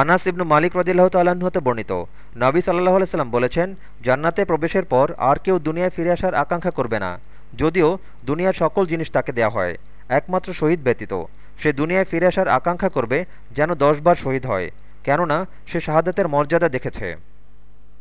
আনাস ইবনু মালিক রদিল্লাহ তাল্লাহ্ন হতে বর্ণিত। নবী সাল্লাহ আলাইসাল্লাম বলেছেন, জান্নাতে প্রবেশের পর আর কেউ দুনিয়ায় ফিরে আসার আকাঙ্ক্ষা করবে না। যদিও দুনিয়ার সকল জিনিস তাকে দেওয়া হয়, একমাত্র শহীদ ব্যতীত। সে দুনিয়ায় ফিরে আসার আকাঙ্ক্ষা করবে যেন দশবার শহীদ হয়, কেননা সে শাহাদাতের মর্যাদা দেখেছে।